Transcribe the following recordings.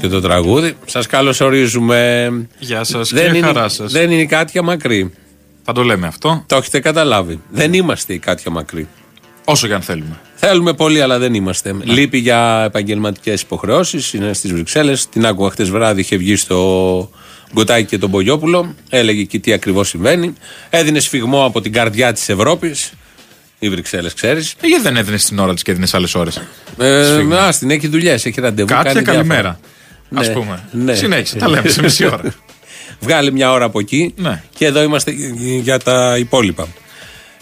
Τελείωσε και το τραγούδι. Σας καλωσορίζουμε. Γεια σας Δεν και είναι, χαρά σας. δεν είναι η Κάτια μακρύ. Θα το λέμε αυτό, Το έχετε καταλάβει. Δεν είμαστε η Κάτια μακρύ. όσο και αν θέλουμε. Θέλουμε πολύ, αλλά δεν είμαστε. Λείπει για επαγγελματικές υποχρεώσεις. Είναι στις Βρυξέλλες. Την άκουγα χτες βράδυ. Είχε βγει στο Γκοτάκι και τον Πογιόπουλο. Έλεγε εκεί τι ακριβώς συμβαίνει. Έδινε σφιγμό από την καρδιά της Ευρώπης. Οι Βρυξέλλες, ξέρεις. Ε, γιατί δεν έδινες την ώρα της και έδινες άλλες ώρες; Ε, Σφίγμα. α, την έχει δουλειές, έχει ραντεβού. Κάτια, κάνει διάφορα. καλημέρα. Α Ναι, πούμε. ναι. Συνέχισε. Τα λέμε σε μισή ώρα. Βγάλε μια ώρα από εκεί Ναι. και εδώ είμαστε για τα υπόλοιπα.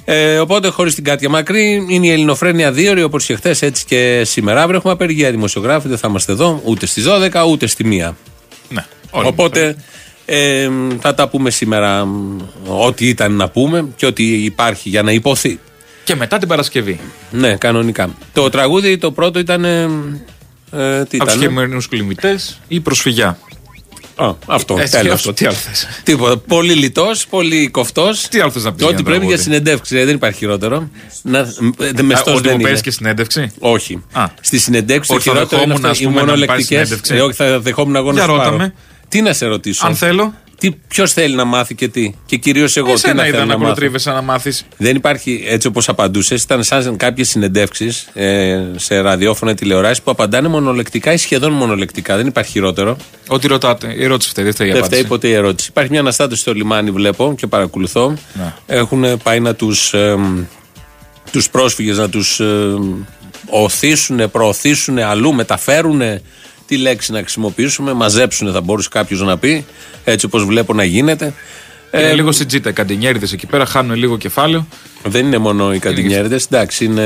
Ε, οπότε, χωρίς την Κάτια Μακρύ, είναι η Ελληνοφρένεια δύο όπως και χθες, έτσι και σήμερα. Αύριο έχουμε απεργία δημοσιογράφοι, δεν θα είμαστε εδώ ούτε στις 12 ούτε στη 1. ναι. όλοι Οπότε ε, θα τα πούμε σήμερα μ, ό,τι ήταν να πούμε και ό,τι υπάρχει για να υποθεί. Και μετά την Παρασκευή. Ναι, κανονικά. Το τραγούδι το πρώτο ήταν. Ε, ε, τι Από του ήταν. χειμερινού κλιμητές ή προσφυγιά. Α, αυτό. Έτσι, τέλος. αυτό. Τι άλλο θες; Τίποτα. Πολύ λιτός, πολύ κοφτός. Τι άλλο θες να πεις Ό,τι για ένα πρέπει για τραγούδι; συνεντεύξεις. ε, Δεν υπάρχει χειρότερο. Να, ε, μεστός Ότι δεν μου είναι. παίζει και συνέντευξη; Όχι. Α. Στη συνεντεύξη το Όχι, θα χειρότερο είναι δεχόμουν, αυτό. ας Οι πούμε, να μην πάρεις μονολεκτικές. συνέντευξη. Ε, όχι, θα δεχόμουν εγώ να Για σου ρώτα πάρω. με. Τι να σε ρωτήσω; Αν θέλω. Ποιος θέλει να μάθει και τι; Και κυρίως εγώ τι Εσένα να είδα θέλω να να μάθω; προτρίβεσαι να μάθεις. Δεν υπάρχει έτσι όπως απαντούσες. Ήταν σαν κάποιες συνεντεύξεις ε, σε ραδιόφωνα τηλεοράσεις που απαντάνε μονολεκτικά ή σχεδόν μονολεκτικά. Δεν υπάρχει χειρότερο. Ό,τι ρωτάτε. Η ερώτηση φταίει. Δεν φταίει η Δεν φταίει απάντηση. ποτέ η ερώτηση. Υπάρχει μια αναστάτωση στο λιμάνι, βλέπω και παρακολουθώ. Ναι. Έχουν πάει να τους τους πρόσφυγες να τους οθήσουν, προωθήσουν αλλού, μεταφέρουν. Τι λέξη να χρησιμοποιήσουμε, μαζέψουν θα μπορούσε κάποιος να πει, έτσι όπως βλέπω να γίνεται. Είναι Ε, λίγο στην τζίτα. Οι καντινιέριδες εκεί πέρα χάνουν λίγο κεφάλαιο. δεν είναι μόνο οι καντινιέριδες, εντάξει, είναι,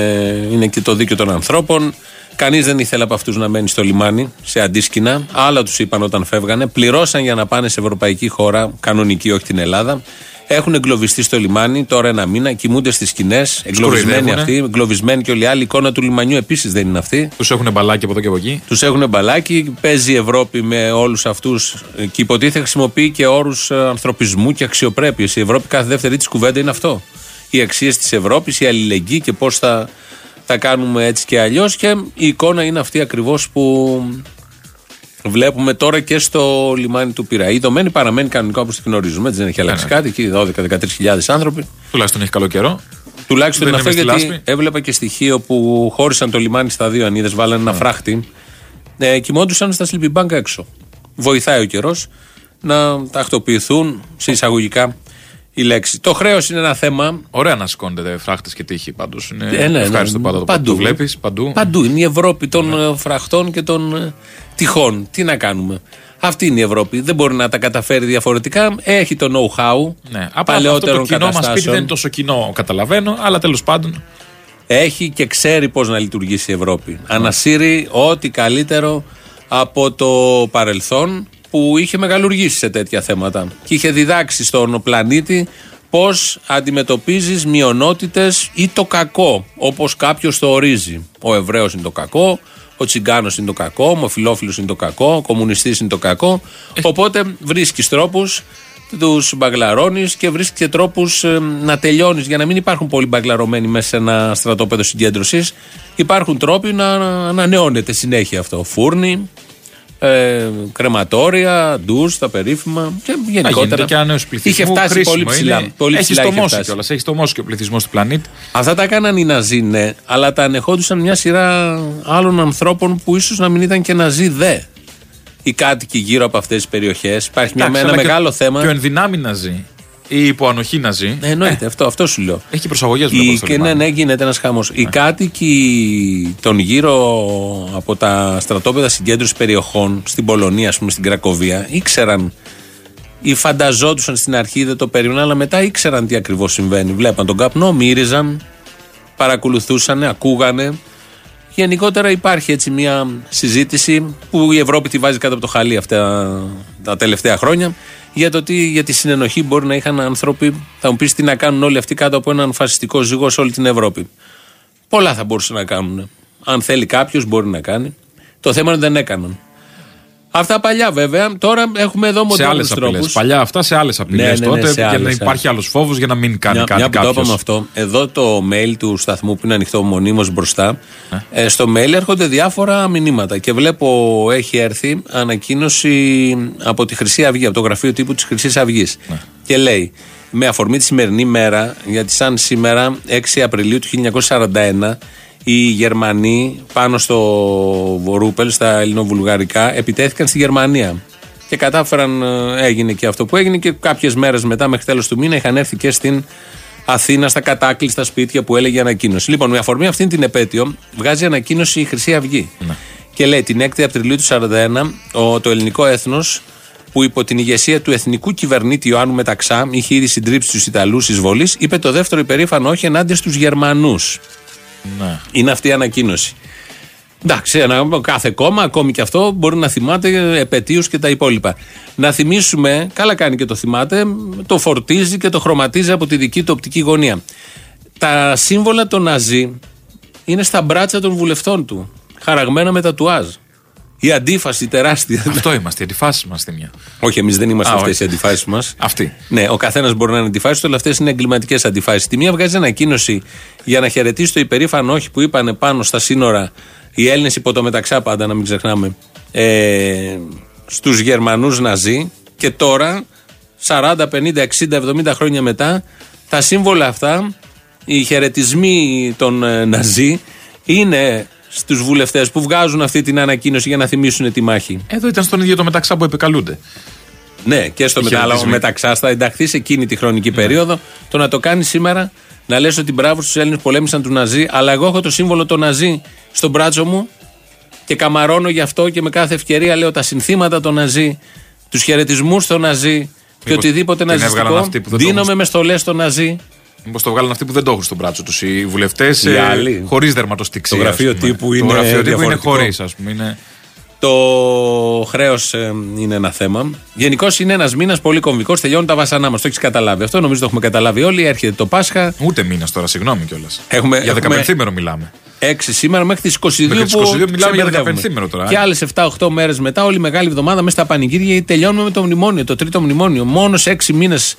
είναι και το δίκαιο των ανθρώπων. Κανείς δεν ήθελε από αυτούς να μένει στο λιμάνι, σε αντίσκηνα. Άλλα τους είπαν όταν φεύγανε. Πληρώσαν για να πάνε σε ευρωπαϊκή χώρα, κανονική, όχι την Ελλάδα. Έχουν εγκλωβιστεί στο λιμάνι τώρα ένα μήνα, κοιμούνται στις σκηνές. Εγκλωβισμένοι κοροϊδεύουνε. αυτοί, εγκλωβισμένοι και όλοι οι άλλοι. Η εικόνα του λιμανιού επίσης δεν είναι αυτή. Τους έχουν μπαλάκι από εδώ και από εκεί; Τους έχουν μπαλάκι, παίζει η Ευρώπη με όλους αυτούς και υποτίθεται χρησιμοποιεί και όρους ανθρωπισμού και αξιοπρέπεια. Η Ευρώπη κάθε δεύτερη της κουβέντα είναι αυτό. Οι αξίες της Ευρώπης, η αλληλεγγύη και πώς θα, θα κάνουμε έτσι και αλλιώς. Και η εικόνα είναι αυτή ακριβώς που βλέπουμε τώρα και στο λιμάνι του Πειραή. Η δομένη παραμένει κανονικά όπως τη γνωρίζουμε. Έτσι δεν έχει αλλάξει Ναι, ναι. κάτι. Εκεί 12-13 άνθρωποι. Τουλάχιστον έχει καλό καιρό. Τουλάχιστον Δεν είναι αυτό είμαι στη γιατί λάσπη. έβλεπα και στοιχείο που χώρισαν το λιμάνι στα δύο ανίδε, βάλανε Ναι. ένα φράχτη. Ε, κοιμόντουσαν στα sleeping bag έξω. Βοηθάει ο καιρός να τακτοποιηθούν σε εισαγωγικά η λέξη. Το χρέος είναι ένα θέμα. Ωραία να σηκώνετε φράχτες και τύχη πάντως. Είναι Ε, ναι, ευχάριστο ναι, πάντα το παντού. το βλέπεις παντού. Παντού. Είναι η Ευρώπη των ε, φραχτών και των ε, τυχών. Τι να κάνουμε. Αυτή είναι η Ευρώπη. Δεν μπορεί να τα καταφέρει διαφορετικά. Έχει το know-how Ναι. Απλά αυτό το παλαιότερων κοινό μας σπίτι καταστάσεων. δεν είναι τόσο κοινό, καταλαβαίνω, αλλά τέλος πάντων. έχει και ξέρει πώς να λειτουργήσει η Ευρώπη. Ανασύρει ό,τι καλύτερο από το παρελθόν που είχε μεγαλουργήσει σε τέτοια θέματα και είχε διδάξει στον πλανήτη πώς αντιμετωπίζεις μειονότητες ή το κακό όπως κάποιος το ορίζει. Ο Εβραίος είναι το κακό, ο Τσιγκάνος είναι το κακό, ο Ομοφιλόφιλος είναι το κακό, ο Κομμουνιστής είναι το κακό. Οπότε βρίσκεις τρόπους τους μπαγκλαρώνεις και βρίσκεις και τρόπους να τελειώνεις για να μην υπάρχουν πολλοί μπαγκλαρωμένοι μέσα σε ένα στρατόπεδο συγκέντρωσης. Υπάρχουν τρόποι να ανανεώνεται συνέχεια αυτό. Φούρνοι, ε, κρεματόρια, ντους, τα περίφημα και Να γίνεται γενικότερα. και ένα νέο πληθυσμό. Είχε φτάσει πολύ ψηλά. Πολύ έχει ψηλά είχε στομώσει φτάσει. κιόλας. Έχει στομώσει και ο πληθυσμός του πλανήτη. Αυτά τα έκαναν οι Ναζί, ναι, αλλά τα ανεχόντουσαν μια σειρά άλλων ανθρώπων που ίσως να μην ήταν και Ναζί δε. Οι κάτοικοι γύρω από αυτές τις περιοχές. Υπάρχει μια, Εντάξει, ένα αλλά και- μεγάλο θέμα. Και ο ενδυνάμει να ζει ή υπό ανοχή να ζει. Ε, εννοείται, αυτό, αυτό σου λέω. Έχει προσαγωγές Οι, βλέπω στο και ναι, λιμάνι. ναι, γίνεται ένας χαμός. Οι κάτοικοι των γύρω από τα στρατόπεδα συγκέντρωση περιοχών στην Πολωνία, ας πούμε, στην Κρακοβία, ήξεραν ή φανταζόντουσαν στην αρχή, δεν το περίμεναν, αλλά μετά ήξεραν τι ακριβώς συμβαίνει. Βλέπαν τον καπνό, μύριζαν, παρακολουθούσαν, ακούγανε. Γενικότερα υπάρχει έτσι μια συζήτηση που η Ευρώπη τη βάζει κάτω από το χαλί αυτά τα τελευταία χρόνια για το τι, για τη συνενοχή μπορεί να είχαν άνθρωποι. Θα μου πεις τι να κάνουν όλοι αυτοί κάτω από έναν φασιστικό ζυγό σε όλη την Ευρώπη. Πολλά θα μπορούσαν να κάνουν. Αν θέλει κάποιος, μπορεί να κάνει. Το θέμα είναι ότι δεν έκαναν. Αυτά παλιά βέβαια. Τώρα έχουμε εδώ Σε άλλες μοντέρνου απειλές. τρόπους. Παλιά αυτά σε άλλες απειλές. Ναι, ναι, ναι, τότε σε για να άλλες, υπάρχει άλλος φόβος για να μην κάνει Μια, κάτι μια που το κάποιος. είπαμε αυτό, εδώ το mail του σταθμού που είναι ανοιχτό μονίμως μπροστά, ε, στο mail έρχονται διάφορα μηνύματα και βλέπω έχει έρθει ανακοίνωση από τη Χρυσή Αυγή, από το γραφείο τύπου της Χρυσής Αυγής. Και λέει, με αφορμή τη σημερινή μέρα, γιατί σαν σήμερα 6 Απριλίου του 1941 οι Γερμανοί πάνω στο Βορούπελ, στα ελληνοβουλγαρικά, επιτέθηκαν στη Γερμανία. Και κατάφεραν, ε, έγινε και αυτό που έγινε και κάποιες μέρες μετά, μέχρι τέλος του μήνα, είχαν έρθει και στην Αθήνα, στα κατάκλειστα σπίτια που έλεγε ανακοίνωση. Λοιπόν, με αφορμή αυτήν την επέτειο, βγάζει ανακοίνωση η Χρυσή Αυγή. Και λέει την 6η Απριλίου του 1941, ο, το ελληνικό έθνος που υπό την ηγεσία του εθνικού κυβερνήτη Ιωάννου Μεταξά είχε ήδη συντρίψει τους Ιταλούς εισβολής, είπε το δεύτερο υπερήφανο όχι ενάντια στους Γερμανούς. Ναι. Είναι αυτή η ανακοίνωση. Εντάξει, ένα, κάθε κόμμα, ακόμη και αυτό, μπορεί να θυμάται επαιτίους και τα υπόλοιπα. Να θυμίσουμε, καλά κάνει και το θυμάται, το φορτίζει και το χρωματίζει από τη δική του οπτική γωνία. Τα σύμβολα των Ναζί είναι στα μπράτσα των βουλευτών του, χαραγμένα με τα τουάζ. Η αντίφαση τεράστια. Αυτό είμαστε, οι αντιφάσεις μας στη μια. Όχι, εμείς δεν είμαστε Α, αυτές όχι. οι αντιφάσεις μας. Αυτή. Ναι, ο καθένας μπορεί να είναι αντιφάσεις, αλλά αυτές είναι εγκληματικές αντιφάσεις. Τη μία βγάζει ανακοίνωση για να χαιρετήσει το υπερήφανο όχι που είπαν πάνω στα σύνορα οι Έλληνες υπό το μεταξά πάντα, να μην ξεχνάμε, ε, στους Γερμανούς Ναζί. Και τώρα, 40, 50, 60, 70 χρόνια μετά, τα σύμβολα αυτά, οι χαιρετισμοί των ε, Ναζί, είναι στους βουλευτές που βγάζουν αυτή την ανακοίνωση για να θυμίσουν τη μάχη. Εδώ ήταν στον ίδιο το μεταξά που επικαλούνται. Ναι, και στο Οι μετάλλαγμα χαιρετισμοί. μεταξά θα ενταχθείς σε εκείνη τη χρονική περίοδο. Το να το κάνει σήμερα, να λες ότι μπράβο στους Έλληνες πολέμησαν του Ναζί, αλλά εγώ έχω το σύμβολο το Ναζί στο μπράτσο μου και καμαρώνω γι' αυτό και με κάθε ευκαιρία λέω τα συνθήματα των Ναζί, τους χαιρετισμούς στο Ναζί και Μήπως οτιδήποτε την έβγαλαν ναζιστικό. αυτοί που δεν το Δίνομαι έχουν. με στολές στο Ναζί. Μήπως το βγάλουν αυτοί που δεν το έχουν στον μπράτσο τους. Οι βουλευτές Οι άλλοι. χωρίς δερματοστηξία. Το γραφείο ας πούμε. τύπου είναι Το γραφείο τύπου είναι διαφορετικό. χωρίς, ας πούμε. Είναι... Το χρέος είναι ένα θέμα. Γενικώς είναι ένας μήνας πολύ κομβικός. Τελειώνουν τα βασανά μας. Το έχεις καταλάβει αυτό. Νομίζω το έχουμε καταλάβει όλοι. Έρχεται το Πάσχα. Ούτε μήνας τώρα, συγγνώμη κιόλας. Έχουμε- Για έχουμε- 15 μέρο μιλάμε. 6 σήμερα μέχρι τις 22 Μέχρι τις που 22 μιλάμε για ξεμπερδεύουμε. 15 τώρα, ε. Και άλλε 7-8 μέρες μετά, όλη η μεγάλη εβδομάδα μέσα στα πανηγύρια γιατί τελειώνουμε με το μνημόνιο, το τρίτο μνημόνιο. Μόνος σε 6 μήνες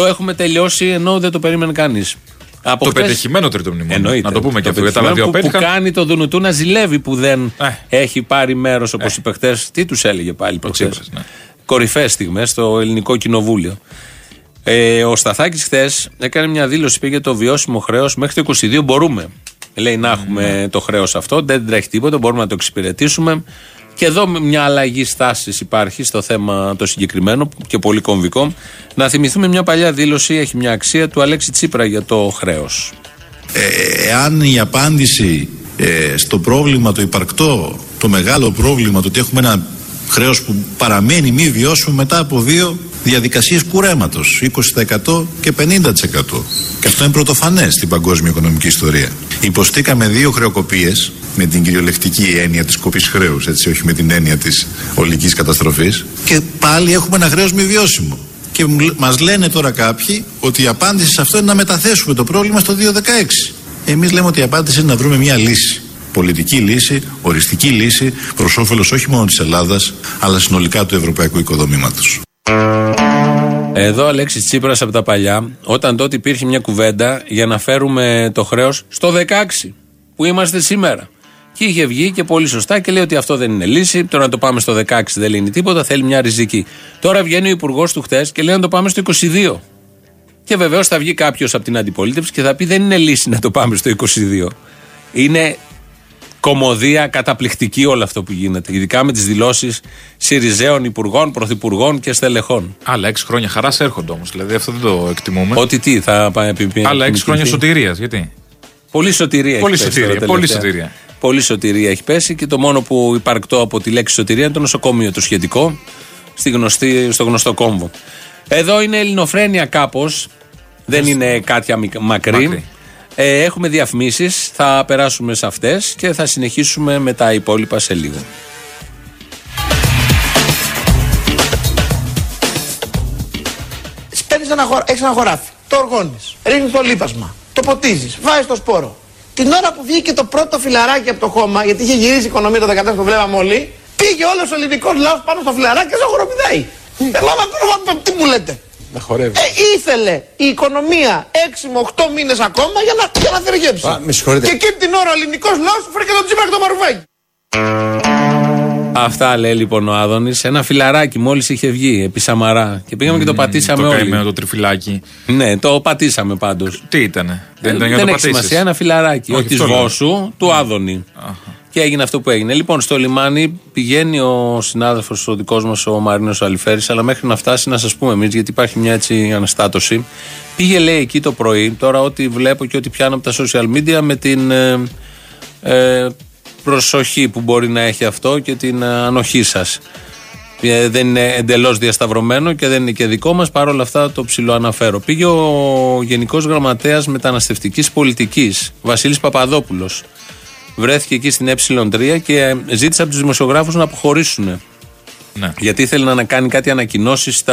το έχουμε τελειώσει ενώ δεν το περίμενε κανείς. Από Το χτες- πετυχημένο τρίτο μνημόνιο. Εννοείται. Να το πούμε και αυτό. Για τα πετυχημένο άλλα δύο που, που απέτυχαν. κάνει το Δουνουτού να ζηλεύει που δεν Ε. έχει πάρει μέρος όπως είπε χτε. Τι τους έλεγε πάλι προχθές; Τσίπρας, ναι. Κορυφαίες στιγμές στο ελληνικό κοινοβούλιο. Ε, ο Σταθάκης χθες έκανε μια δήλωση είπε για το βιώσιμο χρέος μέχρι το 22 μπορούμε. Λέει να έχουμε Ναι. το χρέος αυτό, δεν τρέχει τίποτα, μπορούμε να το εξυπηρετήσουμε. Και εδώ μια αλλαγή στάσης υπάρχει στο θέμα το συγκεκριμένο και πολύ κομβικό. Να θυμηθούμε μια παλιά δήλωση, έχει μια αξία του Αλέξη Τσίπρα για το χρέος. Ε, εάν η απάντηση ε, στο πρόβλημα το υπαρκτό, το μεγάλο πρόβλημα, το ότι έχουμε ένα χρέος που παραμένει μη βιώσιμο μετά από δύο διαδικασίες κουρέματος, 20% και 50%. Και αυτό είναι πρωτοφανές στην παγκόσμια οικονομική ιστορία. Υποστήκαμε δύο χρεοκοπίες με την κυριολεκτική έννοια της κοπής χρέους, έτσι, όχι με την έννοια της ολικής καταστροφής. Και πάλι έχουμε ένα χρέος μη βιώσιμο. Και μου- μας λένε τώρα κάποιοι ότι η απάντηση σε αυτό είναι να μεταθέσουμε το πρόβλημα στο 2016. Εμείς λέμε ότι η απάντηση είναι να βρούμε μια λύση. Πολιτική λύση, οριστική λύση, προς όφελος όχι μόνο της Ελλάδας, αλλά συνολικά του ευρωπαϊκού οικοδομήματος. Εδώ ο Αλέξης Τσίπρας από τα παλιά, όταν τότε υπήρχε μια κουβέντα για να φέρουμε το χρέος στο 16, που είμαστε σήμερα. Και είχε βγει και πολύ σωστά και λέει ότι αυτό δεν είναι λύση. Τώρα να το πάμε στο 16 δεν λύνει τίποτα, θέλει μια ριζική. Τώρα βγαίνει ο υπουργός του χτες και λέει να το πάμε στο 22. Και βεβαίως θα βγει κάποιος από την αντιπολίτευση και θα πει δεν είναι λύση να το πάμε στο 22. Είναι κομμωδία καταπληκτική όλο αυτό που γίνεται. Ειδικά με τις δηλώσεις Συριζέων υπουργών, πρωθυπουργών και στελεχών. Άλλα 6 χρόνια χαράς έρχονται όμως. Δηλαδή αυτό δεν το εκτιμούμε. Ότι τι θα πάει επί Άλλα 6 επιμηκυνθεί. χρόνια σωτηρίας. Γιατί; Πολύ σωτηρία Πολύ έχει πέσει σωτηρία, τώρα πολύ τελευταία. σωτηρία. Πολύ σωτηρία έχει πέσει και το μόνο που υπαρκτό από τη λέξη σωτηρία είναι το νοσοκομείο το σχετικό στη γνωστή, στο γνωστό κόμβο. Εδώ είναι ελληνοφρένεια κάπως. Δεν είναι κάτι αμικ- μακρύ. Μακρύ. Ε, έχουμε διαφημίσεις, θα περάσουμε σε αυτές και θα συνεχίσουμε με τα υπόλοιπα σε λίγο. Παίρνεις ένα, χωρα... έχεις ένα χωράφι, το οργώνεις, ρίχνεις το λίπασμα, το ποτίζεις, βάζεις το σπόρο. Την ώρα που βγήκε το πρώτο φιλαράκι από το χώμα, γιατί είχε γυρίσει η οικονομία το 14 το βλέπαμε όλοι, Πήγε όλος ο ελληνικός λαός πάνω στο φιλαράκι και ζωγροπηδάει. Εγώ μα τι μου λέτε. Να χορεύει. Ε, ήθελε η οικονομία 6 με 8 μήνες ακόμα για να, για να θεργέψει. Α, με συγχωρείτε. Και εκείνη την ώρα ο ελληνικός λαός βρήκε τον Τσίπρα και τον Μαρουφάκη. Αυτά λέει λοιπόν ο Άδωνης. Ένα φιλαράκι μόλις είχε βγει επί Σαμαρά. Και πήγαμε και το πατήσαμε Το όλοι. καημένο το τριφυλάκι. Ναι, το πατήσαμε πάντως. Τι ήτανε. Δεν Δεν, ήταν για να το έχει πατήσεις; σημασία, ένα φιλαράκι. Όχι, Όχι της αυτό λέω. Βόσου, του Άδωνη. Και έγινε αυτό που έγινε. Λοιπόν, στο λιμάνι πηγαίνει ο συνάδελφος, ο δικός μας, ο Μαρίνος Αλιφέρη, αλλά μέχρι να φτάσει να σας πούμε εμείς, γιατί υπάρχει μια έτσι αναστάτωση. Πήγε, λέει, εκεί το πρωί, τώρα ό,τι βλέπω και ό,τι πιάνω από τα social media με την ε, ε, προσοχή που μπορεί να έχει αυτό και την ε, ανοχή σας. Ε, δεν είναι εντελώς διασταυρωμένο και δεν είναι και δικό μας. Παρ' όλα αυτά το ψηλό αναφέρω. Πήγε ο Γενικός Γραμματέας Μεταναστευτικής Πολιτικής, Βασίλης Παπαδόπουλος. Βρέθηκε εκεί στην Ε3 και ζήτησε από τους δημοσιογράφους να αποχωρήσουν. Ναι. Γιατί ήθελε να κάνει κάτι ανακοινώσεις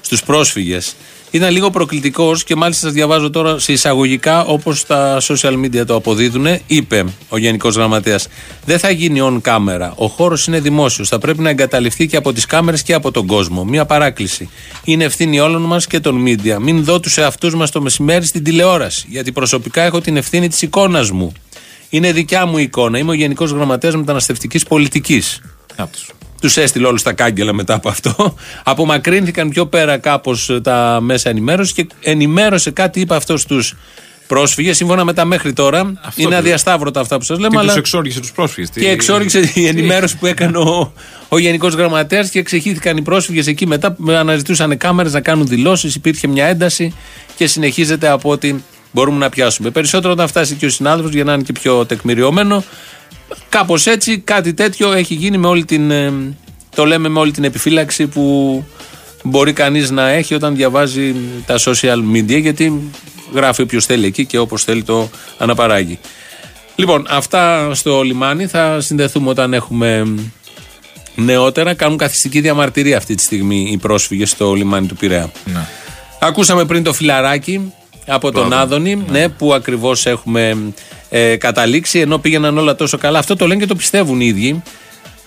στους πρόσφυγες. Ήταν λίγο προκλητικός και μάλιστα σας διαβάζω τώρα σε εισαγωγικά όπως τα social media το αποδίδουν. Είπε ο Γενικός Γραμματέας: Δεν θα γίνει on camera. Ο χώρος είναι δημόσιος. Θα πρέπει να εγκαταλειφθεί και από τις κάμερες και από τον κόσμο. Μία παράκληση. Είναι ευθύνη όλων μας και των media. Μην δω τους εαυτούς μας το μεσημέρι στην τηλεόραση. Γιατί προσωπικά έχω την ευθύνη της εικόνας μου. Είναι δικιά μου εικόνα. Είμαι ο Γενικός Γραμματέας Μεταναστευτικής Πολιτικής. Να τους. Τους έστειλε όλους τα κάγκελα μετά από αυτό. Απομακρύνθηκαν πιο πέρα κάπως τα μέσα ενημέρωσης και ενημέρωσε κάτι, είπε αυτός στου πρόσφυγες. Σύμφωνα με τα μέχρι τώρα, Αυτό είναι το- αδιασταύρωτα αυτά που σας λέμε, Τι αλλά τους εξόργησε τους πρόσφυγες. τι- και εξόριξε η ενημέρωση που έκανε ο, ο Γενικός Γραμματέας και εξηγήθηκαν οι πρόσφυγες εκεί μετά που αναζητούσαν κάμερες να κάνουν δηλώσεις. Υπήρχε μια ένταση και συνεχίζεται από ό,τι μπορούμε να πιάσουμε. Περισσότερο όταν φτάσει και ο συνάδελφος για να είναι και πιο τεκμηριωμένο. Κάπως έτσι, κάτι τέτοιο έχει γίνει με όλη την. ε, Το λέμε με όλη την επιφύλαξη που μπορεί κανείς να έχει όταν διαβάζει τα social media, γιατί γράφει όποιος θέλει εκεί και όπως θέλει το αναπαράγει. Λοιπόν, αυτά στο λιμάνι. Θα συνδεθούμε όταν έχουμε νεότερα. Κάνουν καθιστική διαμαρτυρία αυτή τη στιγμή οι πρόσφυγες στο λιμάνι του Πειραιά. Ναι. Ακούσαμε πριν το φιλαράκι από τον Άδωνη, ναι. που ακριβώς έχουμε ε, καταλήξει, ενώ πήγαιναν όλα τόσο καλά. Αυτό το λένε και το πιστεύουν οι ίδιοι.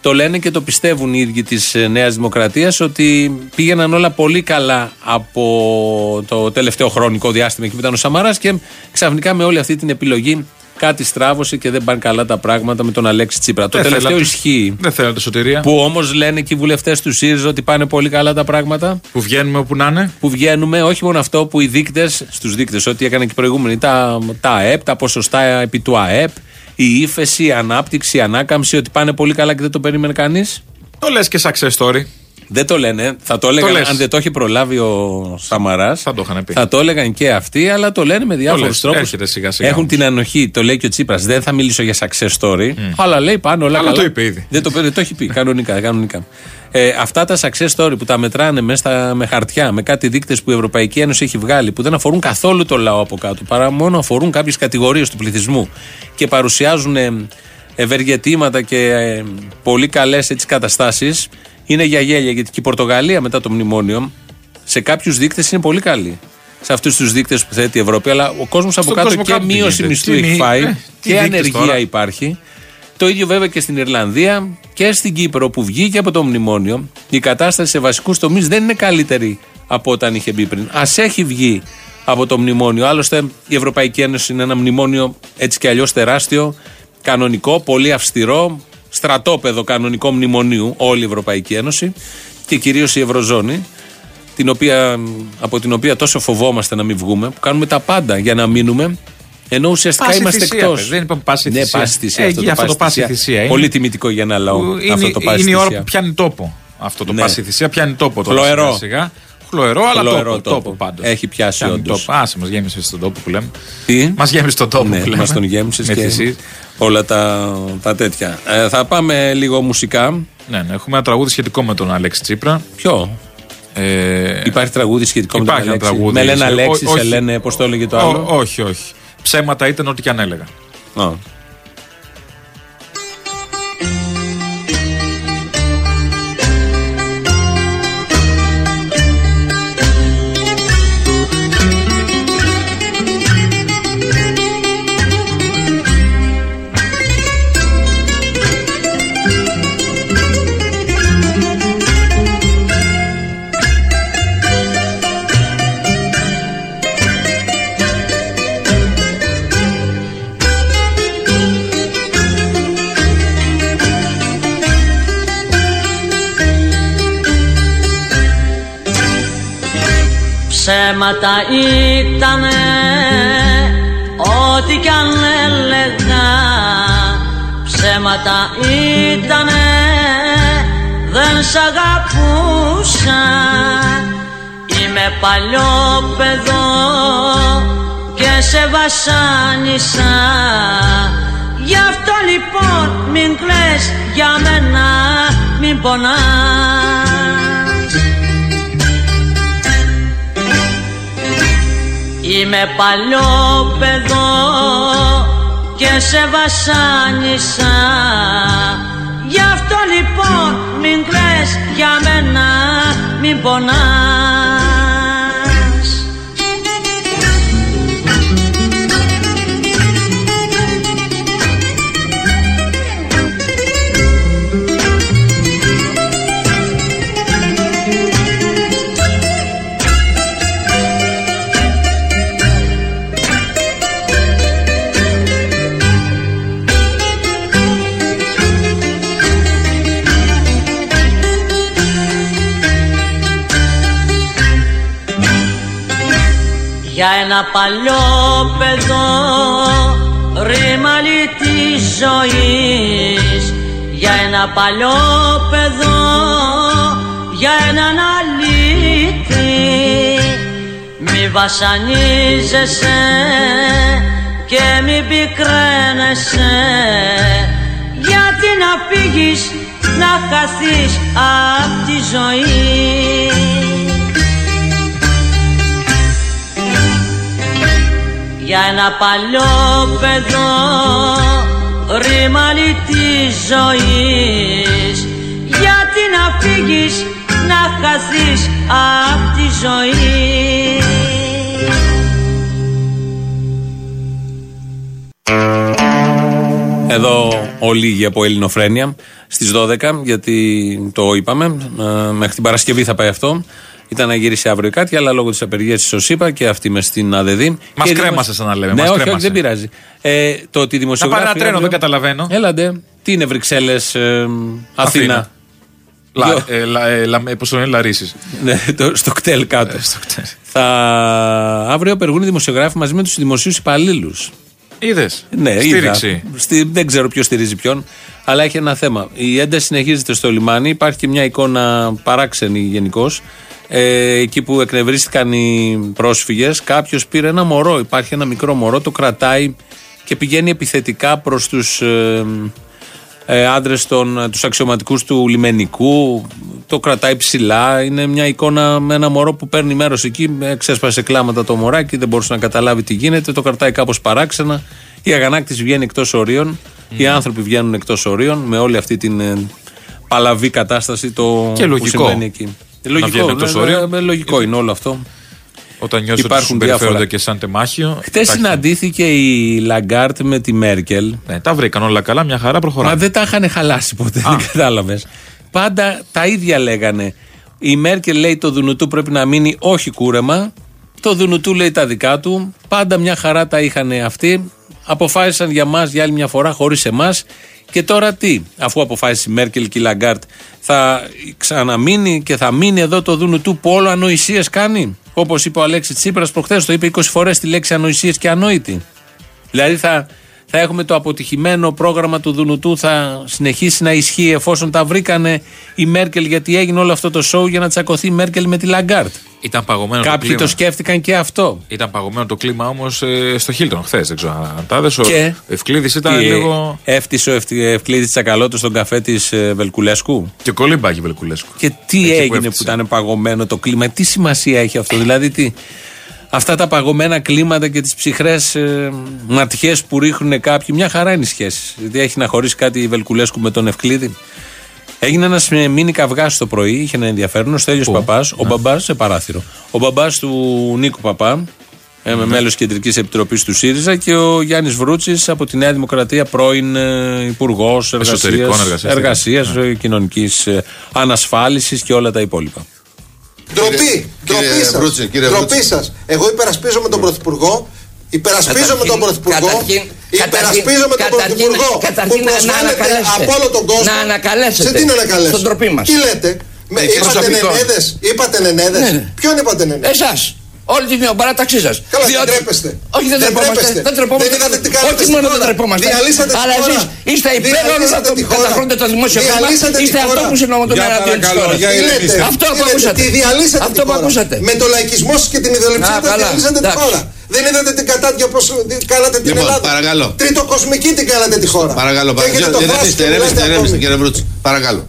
Το λένε και το πιστεύουν οι ίδιοι της Νέας Δημοκρατίας ότι πήγαιναν όλα πολύ καλά από το τελευταίο χρονικό διάστημα εκεί που ήταν ο Σαμαράς και ξαφνικά με όλη αυτή την επιλογή κάτι στράβωσε και δεν πάνε καλά τα πράγματα με τον Αλέξη Τσίπρα. Το Δεν τελευταίο θέλατε- ισχύει. Δεν θέλατε σωτηρία. Που, Που όμως λένε και οι βουλευτές του ΣΥΡΙΖΑ ότι πάνε πολύ καλά τα πράγματα βγαίνουμε όπου να είναι. που βγαίνουμε, όχι μόνο αυτό που οι δείκτες, στους δείκτες, ό,τι έκανε και οι προηγούμενοι, τα, τα ΑΕΠ, τα ποσοστά επί του ΑΕΠ, η ύφεση, η ανάπτυξη, η ανάκαμψη, ότι πάνε πολύ καλά και δεν το περίμενε κανείς. Το λες και success story. Δεν το λένε. Θα το έλεγαν λες. αν δεν το έχει προλάβει ο Σαμαράς. Θα το είχαν πει. Θα το έλεγαν και αυτοί, αλλά το λένε με διάφορους λες. τρόπους. Έρχεται σιγά σιγά Έχουν όμως. την ανοχή. Το λέει και ο Τσίπρας. Δεν θα μιλήσω για success story, αλλά λέει πάνε όλα Αλλά καλά. το είπε ήδη. Δεν το, δεν το έχει πει. Κανονικά. κανονικά. Ε, αυτά τα success story που τα μετράνε μέσα στα- με χαρτιά, με κάτι δείκτες που η Ευρωπαϊκή Ένωση έχει βγάλει, που δεν αφορούν καθόλου το λαό από κάτω, παρά μόνο αφορούν κάποιες κατηγορίες του πληθυσμού και παρουσιάζουν ε, ευεργετήματα και ε, πολύ καλές καταστάσεις, είναι για γέλια. Γιατί και η Πορτογαλία μετά το μνημόνιο σε κάποιους δείκτες είναι πολύ καλή. Σε αυτούς τους δείκτες που θέτει η Ευρώπη. Αλλά ο κόσμος από Στον κάτω κόσμο και κάπου μείωση γίνεται. μισθού Τι έχει μη- φάει ε, τι και δείκτες ανεργία τώρα; υπάρχει. Το ίδιο βέβαια και στην Ιρλανδία και στην Κύπρο που βγήκε από το μνημόνιο. Η κατάσταση σε βασικούς τομείς δεν είναι καλύτερη από όταν είχε μπει πριν. Α έχει βγει από το μνημόνιο. Άλλωστε η Ευρωπαϊκή Ένωση είναι ένα μνημόνιο έτσι κι αλλιώς τεράστιο, κανονικό, πολύ αυστηρό, στρατόπεδο κανονικό μνημονίου, όλη η Ευρωπαϊκή Ένωση και κυρίως η Ευρωζώνη την οποία, από την οποία τόσο φοβόμαστε να μην βγούμε, που κάνουμε τα πάντα για να μείνουμε, ενώ ουσιαστικά Πάση είμαστε θυσία, εκτός. παιδί, δεν είπαμε πάση ναι, θυσία. πάση θυσία. Ε, αυτό, εκεί αυτό το πάση θυσία. θυσία είναι. Πολύ τιμητικό για ένα λαό. Που αυτό είναι, το πάση είναι η ώρα θυσία. που πιάνει τόπο. Αυτό το Ναι. πάση θυσία πιάνει τόπο τώρα. Φλοερό. Σιγά, σιγά. Χλωερό, αλλά Φλοερό τόπο. τόπο. τόπο πάντως. Έχει πιάσει Πιάνει όντως. τόπο. Άσε, μας γέμισε στον τόπο που λέμε. Τι; Μας γέμισε τον τόπο ναι, που λέμε. μας τον γέμισες Με και θυσίες. όλα τα, τα τέτοια. Ε, θα πάμε λίγο μουσικά. Ναι, ναι, έχουμε ένα τραγούδι σχετικό με τον Αλέξη Τσίπρα. Ποιο; Ε, Υπάρχει τραγούδι σχετικό Υπάρχει με ένα τον Αλέξη; τραγούδι. Με λένε Ό- Αλέξη, σε όχι. λένε, πώς το έλεγε το Ό- άλλο; όχι, όχι. Ψέματα ήταν ό,τι και αν έλεγα. Α. Ψέματα ήτανε. Ό,τι κι αν έλεγα Ψέματα ήτανε. Δεν σ' αγαπούσα. Είμαι παλιό παιδό και σε βασάνισα. Γι' αυτό λοιπόν μην κλαις για μένα μην πονάς Είμαι παλιό παιδό και σε βασάνισα. Γι' αυτό λοιπόν μην κλαις για μένα μην πονάς ένα παλιό παιδό ρήμαλι της ζωής. Για ένα παλιό παιδό για έναν αλήτη Μη βασανίζεσαι και μη πικραίνεσαι. Γιατί να φύγεις να χαθείς απ' τη ζωή για ένα παλιό παιδό ρήμαλι της ζωής. Γιατί να φύγεις να χαθείς απ' τη ζωή. Εδώ ολίγη από Ελληνοφρένια στις 12 γιατί το είπαμε ε, μέχρι την Παρασκευή θα πάει αυτό ήταν να γυρίσει αύριο κάτι, αλλά λόγω της απεργίας της ΟΣΥΠΑ και αυτή με στην ΑΔΔ. Μας κρέμασες, σαν να λέμε. Ναι, μας όχι, κρέμασες. όχι, δεν πειράζει. Ε, το ότι οι Να δημοσιογράφοι. πάρει ένα τρένο, δεν καταλαβαίνω. Έλαντε. Τι είναι Βρυξέλλες, ε, Αθήνα; Λα, Δυο- ε, λα, ε, λα, ε, πώς το λένε, Λαρίσεις. Ναι, το- στο κτέλ κάτω. Ε, στο κτέλ. Θα... Αύριο απεργούν οι δημοσιογράφοι μαζί με τους δημοσίους υπαλλήλους. Είδες; Ναι, Στήριξη. είδα. Στη, δεν ξέρω ποιος στηρίζει ποιον, αλλά έχει ένα θέμα. Η ένταση συνεχίζεται στο λιμάνι. Υπάρχει και μια εικόνα παράξενη γενικώς. Ε, εκεί που εκνευρίστηκαν οι πρόσφυγες, κάποιος πήρε ένα μωρό. Υπάρχει ένα μικρό μωρό, το κρατάει και πηγαίνει επιθετικά προς τους ε, ε, άντρες, τους αξιωματικούς του λιμενικού. Το κρατάει ψηλά. Είναι μια εικόνα με ένα μωρό που παίρνει μέρος εκεί. ε, Ξέσπασε κλάματα το μωράκι, δεν μπορούσε να καταλάβει τι γίνεται. Το κρατάει κάπως παράξενα. Η αγανάκτηση βγαίνει εκτός ορίων. Οι άνθρωποι βγαίνουν εκτός ορίων με όλη αυτή την ε, παλαβή κατάσταση το Και που λογικό. συμβαίνει εκεί. Ε, Να βγαίνουν εκτός ναι, ορίων. ναι, λογικό είναι όλο αυτό. Όταν νιώθει ότι Υπάρχουν συμπεριφέρονται διάφορα. και σαν τεμάχιο. Χθες εντάξει. συναντήθηκε η Λαγκάρντ με τη Μέρκελ. Ναι, τα βρήκαν όλα καλά, μια χαρά Μα προχωράμε. δεν τα είχαν χαλάσει ποτέ, δεν κατάλαβες. Πάντα τα ίδια λέγανε. Η Μέρκελ λέει το Δουνουτού πρέπει να μείνει όχι κούρεμα. Το Δουνουτού λέει τα δικά του. Πάντα μια χαρά τα είχαν αυτοί. Αποφάσισαν για μας για άλλη μια φορά χωρίς εμάς. Και τώρα τι, αφού αποφάσισε η Μέρκελ και η Λαγκάρντ, θα ξαναμείνει και θα μείνει εδώ το Δουνουτού που όλο ανοησίες κάνει; Όπως είπε ο Αλέξης Τσίπρας προχθές, το είπε 20 φορές τη λέξη ανοησίες και ανόητη. Δηλαδή θα, θα έχουμε το αποτυχημένο πρόγραμμα του Δουνουτού θα συνεχίσει να ισχύει εφόσον τα βρήκανε η Μέρκελ γιατί έγινε όλο αυτό το σόου για να τσακωθεί η Μέρκελ με τη Λαγκάρντ. Ήταν παγωμένο το Κάποιοι κλίμα. το σκέφτηκαν και αυτό. Ήταν παγωμένο το κλίμα όμως στο Χίλτον χθες. Δεν ξέρω αν τα έδωσε. Και- Ο Ευκλήδης ήταν Τι, λίγο. Έφτιασε ο Ευ- Ευκλήδης Τσακαλώτος στον καφέ της Βελκουλέσκου; Και κολύμπαγε Βελκουλέσκου. Και τι Εκεί που έγινε που, έφτιασε. ήταν παγωμένο το κλίμα, τι σημασία έχει αυτό; Δηλαδή, τι, αυτά τα παγωμένα κλίματα και τις ψυχρές ε, ματιές που ρίχνουν κάποιοι, μια χαρά είναι οι σχέσεις. Δηλαδή, έχει να χωρίσει κάτι η Βελκουλέσκου με τον Ευκλήδη. Έγινε ένας μίνι καυγάς το πρωί, είχε ένα ενδιαφέρον. Ο Στέλιος Παπάς, ο μπαμπάς σε παράθυρο. Ο μπαμπάς του Νίκου Παπά, ε, με μέλος κεντρικής επιτροπής του ΣΥΡΙΖΑ και ο Γιάννης Βρούτσης από τη Νέα Δημοκρατία, πρώην ε, υπουργός Εσωτερικών εργασίας, εργασίας, εργασίας κοινωνικής ανασφάλισης και όλα τα υπόλοιπα. Ντροπή, Κύριε ντροπή σας. Βρούτση, κύριε Ντροπή Βρούτση. σας. Εγώ υπερασπίζομαι τον Πρωθυπουργό. Υπερασπίζομαι Καταρχήν- τον Πρωθυπουργό. καταρχήν- Υπερασπίζομαι τον καταρχήν- Πρωθυπουργό. καταρχήν που να- να προσβάλλεται ανακαλέσετε. από όλο τον κόσμο. Να ανακαλέσετε. Σε τι να ανακαλέσω; Στον ντροπή μας. Τι λέτε; Με, Ε, είπατε προσωπικό. νενέδες. Είπατε νενέδες. Ναι, ναι. Ποιον είπατε νενέδες; Εσάς. Όλη την παράταξή σα. Καλά, δεν τρέπεστε. Όχι, δεν Δεν τρεπόμαστε. τρέπεστε. Δεν τρεπόμαστε. Δεν είδατε τι κάνατε Όχι στην μόνο δεν χώρα. τρεπόμαστε. Διαλύσατε τη Αλλά χώρα. εσεί είστε υπέρ όλων Διαλύσατε αυτών τη που χώρα. καταχρώνται το δημόσιο χρήμα. Διαλύσατε τη Είστε αυτό χώρα. που συνομωτούν Για εναντίον τη παρακαλώ, χώρα. για ηρεμήστε. Αυτό που Είδατε, ακούσατε. Τη διαλύσατε Αυτό τη που χώρα. ακούσατε. Με το λαϊκισμό σας και την ιδεολειψία Α, σας καλά. διαλύσατε τη Εντάξει. χώρα. Δεν είδατε την κατάδια πώ κάνατε την Λοιπόν, Ελλάδα. παρακαλώ. Τριτοκοσμική την κάνατε τη χώρα. Παρακαλώ, Και έχετε παρακαλώ. το θράσος Ρεμίστε, και μιλάτε ρεμίστε, ρεμίστε, ακόμη. κύριε Βρούτση. Παρακαλώ.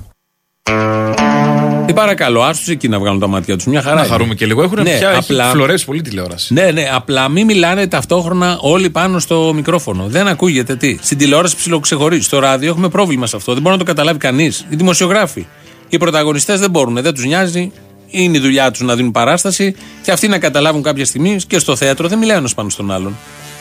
Τι παρακαλώ, άστου εκεί να βγάλουν τα μάτια τους. Μια χαρά. Να είναι. χαρούμε και λίγο. Έχουν Ναι, πια απλά- έχει φλωρέσει πολύ τηλεόραση. Ναι, ναι, απλά μην μιλάνε ταυτόχρονα όλοι πάνω στο μικρόφωνο. Δεν ακούγεται τι. Στην τηλεόραση ψιλοξεχωρίζει. Στο ράδιο έχουμε πρόβλημα σε αυτό. Δεν μπορεί να το καταλάβει κανείς. Οι δημοσιογράφοι. Οι πρωταγωνιστές δεν μπορούν. Δεν τους νοιάζει. Είναι η δουλειά τους να δίνουν παράσταση και αυτοί να καταλάβουν κάποια στιγμή και στο θέατρο δεν μιλάει ένας πάνω στον άλλον.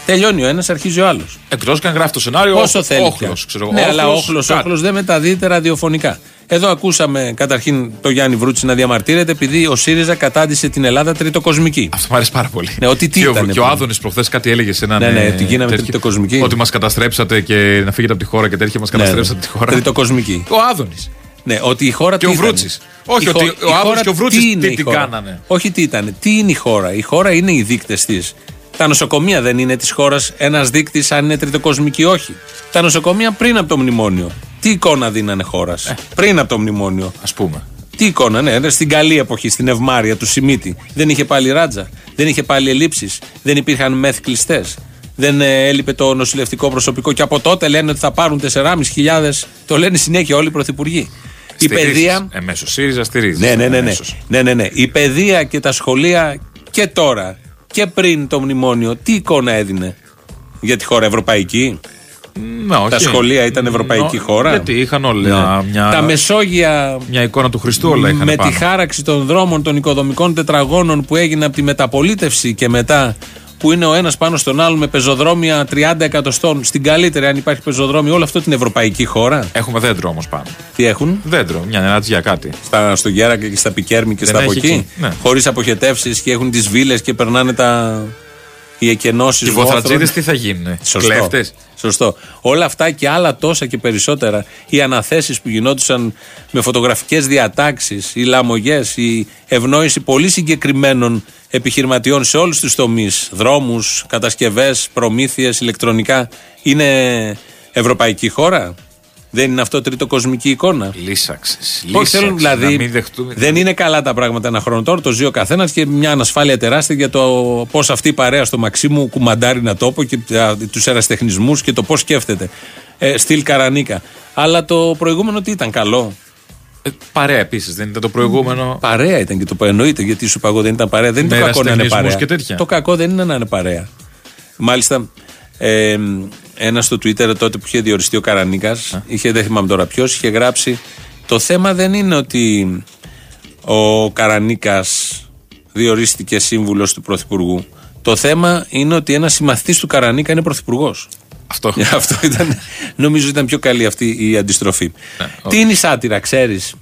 Τελειώνει ο ένας, αρχίζει ο άλλος. Εκτός και αν γράφει το σενάριο. Πόσο θέλει. πια. Όχλος, ξέρω εγώ. ναι, αλλά Όχλος, όχλος κάτι. όχλος δεν μεταδίδεται ραδιοφωνικά. Εδώ ακούσαμε καταρχήν το Γιάννη Βρούτση να διαμαρτύρεται επειδή ο ΣΥΡΙΖΑ κατάντησε την Ελλάδα τριτοκοσμική. Αυτό μου αρέσει πάρα πολύ. Ναι, ότι τι και, ο, ήτανε και ο πριν. Άδωνης προχθές κάτι έλεγε σε έναν. Ναι, ναι, ε, την γίναμε τέτοιο, τριτοκοσμική. Ότι μας καταστρέψατε και να φύγετε από τη χώρα και τέτοια μας Ναι, ναι. καταστρέψατε τη χώρα. Τριτοκοσμική. Ο Άδωνης. Ναι, ότι η χώρα Και τι ο ήταν. Βρούτσης. Όχι, Η ότι χω- ο η Άδωνης χώρα και ο Βρούτσης τι είναι τι η την χώρα; κάνανε. Όχι τι ήταν. Τι είναι η χώρα; Η χώρα είναι οι δείκτες της. Τα νοσοκομεία δεν είναι της χώρας ένας δείκτης αν είναι τριτοκοσμική, όχι. Τα νοσοκομεία πριν από το μνημόνιο. Τι εικόνα δίνανε χώρας; Ε. Πριν από το μνημόνιο. Α πούμε. Τι εικόνα, ναι, ναι, στην καλή εποχή, στην ευμάρεια του Σιμίτη. Δεν είχε πάλι ράτζα, δεν είχε πάλι ελλείψεις, δεν υπήρχαν μεθ κλειστές. Δεν ε, έλειπε το νοσηλευτικό προσωπικό και από τότε λένε ότι θα πάρουν 4.500. Το λένε συνέχεια όλοι οι πρωθυπουργοί. Η παιδεία. Εμέσω. ΣΥΡΙΖΑ στηρίζεις. Ναι, ναι, ναι, ναι. Εμέσως. ναι, ναι, ναι. Η παιδεία και τα σχολεία και τώρα και πριν το μνημόνιο, τι εικόνα έδινε για τη χώρα ευρωπαϊκή; Ναι, όχι. Τα σχολεία ήταν ευρωπαϊκή Νο- χώρα; Γιατί είχαν όλα Ναι. μια, Τα Μεσόγεια μια εικόνα του Χριστού όλα είχαν με πάνω. τη χάραξη των δρόμων των οικοδομικών τετραγώνων που έγινε από τη μεταπολίτευση και μετά που είναι ο ένας πάνω στον άλλον με πεζοδρόμια 30 εκατοστών στην καλύτερη αν υπάρχει πεζοδρόμιο όλο αυτό την ευρωπαϊκή χώρα Έχουμε δέντρο όμως πάνω. τι έχουν; Δέντρο, μια νερατζιά κάτι. στα, στο Γέρακα και στα Πικέρμη και Δεν στα από έχει εκεί εκεί, ναι. χωρίς αποχετεύσεις και έχουν τις βίλες και περνάνε τα οι εκενώσεις Οι βοθρατζίδε τι θα γίνουν, Σωστό. κλέφτες; Σωστό. Όλα αυτά και άλλα τόσα και περισσότερα. Οι αναθέσεις που γινόντουσαν με φωτογραφικές διατάξεις, οι λαμογές, η ευνόηση πολύ συγκεκριμένων επιχειρηματιών σε όλους τους τομείς, δρόμους, κατασκευές, προμήθειες, ηλεκτρονικά, είναι ευρωπαϊκή χώρα; Δεν είναι αυτό τρίτο κοσμική εικόνα. Λύσαξες. Όχι, θέλουν δηλαδή. Να μην δεχτούμε. Δεν είναι καλά τα πράγματα ένα χρόνο τώρα. Το ζει ο καθένας και μια ανασφάλεια τεράστια για το πώς αυτή η παρέα στο Μαξίμου κουμαντάρει ένα τόπο και τους εραστεχνισμού και το πώς σκέφτεται. Ε, στυλ Καρανίκα. Αλλά το προηγούμενο τι ήταν καλό; Ε, παρέα επίσης, δεν ήταν το προηγούμενο. Παρέα ήταν και το εννοείται γιατί σου είπα εγώ δεν ήταν παρέα. Δεν είναι Με το κακό να είναι ερασιτεχνισμούς παρέα. και τέτοια. Το κακό δεν είναι να είναι παρέα. Μάλιστα, ε, ένα στο Twitter τότε που είχε διοριστεί ο Καρανίκας, είχε, δεν θυμάμαι τώρα ποιος, είχε γράψει: Το θέμα δεν είναι ότι ο Καρανίκας διορίστηκε σύμβουλος του Πρωθυπουργού. Το θέμα είναι ότι ένας συμμαθητής του Καρανίκα είναι Πρωθυπουργός. Αυτό. Αυτό ήταν, νομίζω ήταν πιο καλή αυτή η αντιστροφή. Τι είναι η σάτυρα, ξέρεις;